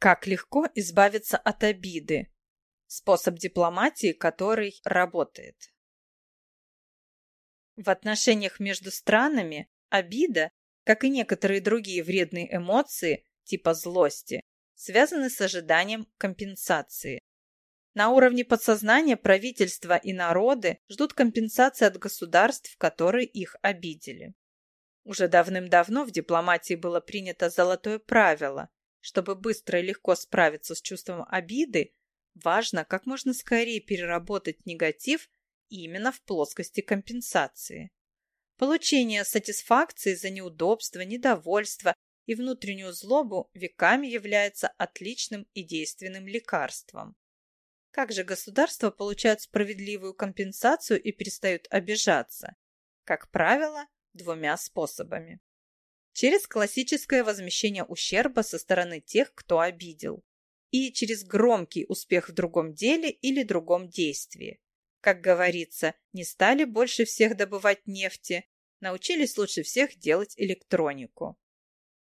Как легко избавиться от обиды? Способ дипломатии, который работает. В отношениях между странами обида, как и некоторые другие вредные эмоции, типа злости, связаны с ожиданием компенсации. На уровне подсознания правительства и народы ждут компенсации от государств, которые их обидели. Уже давным-давно в дипломатии было принято золотое правило чтобы быстро и легко справиться с чувством обиды, важно как можно скорее переработать негатив именно в плоскости компенсации. Получение сатисфакции за неудобство, недовольство и внутреннюю злобу веками является отличным и действенным лекарством. Как же государства получают справедливую компенсацию и перестают обижаться? Как правило, двумя способами через классическое возмещение ущерба со стороны тех, кто обидел, и через громкий успех в другом деле или другом действии. Как говорится, не стали больше всех добывать нефти, научились лучше всех делать электронику.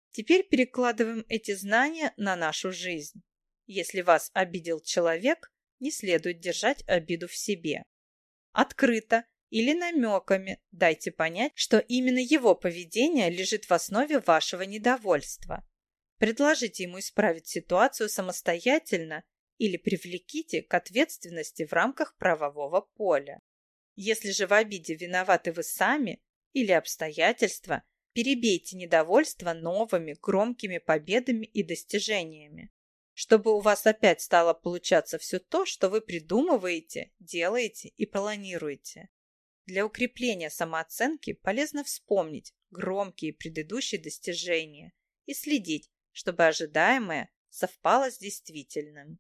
Теперь перекладываем эти знания на нашу жизнь. Если вас обидел человек, не следует держать обиду в себе. Открыто или намеками дайте понять, что именно его поведение лежит в основе вашего недовольства. Предложите ему исправить ситуацию самостоятельно или привлеките к ответственности в рамках правового поля. Если же в обиде виноваты вы сами или обстоятельства, перебейте недовольство новыми громкими победами и достижениями, чтобы у вас опять стало получаться все то, что вы придумываете, делаете и планируете. Для укрепления самооценки полезно вспомнить громкие предыдущие достижения и следить, чтобы ожидаемое совпало с действительным.